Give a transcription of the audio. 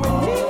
going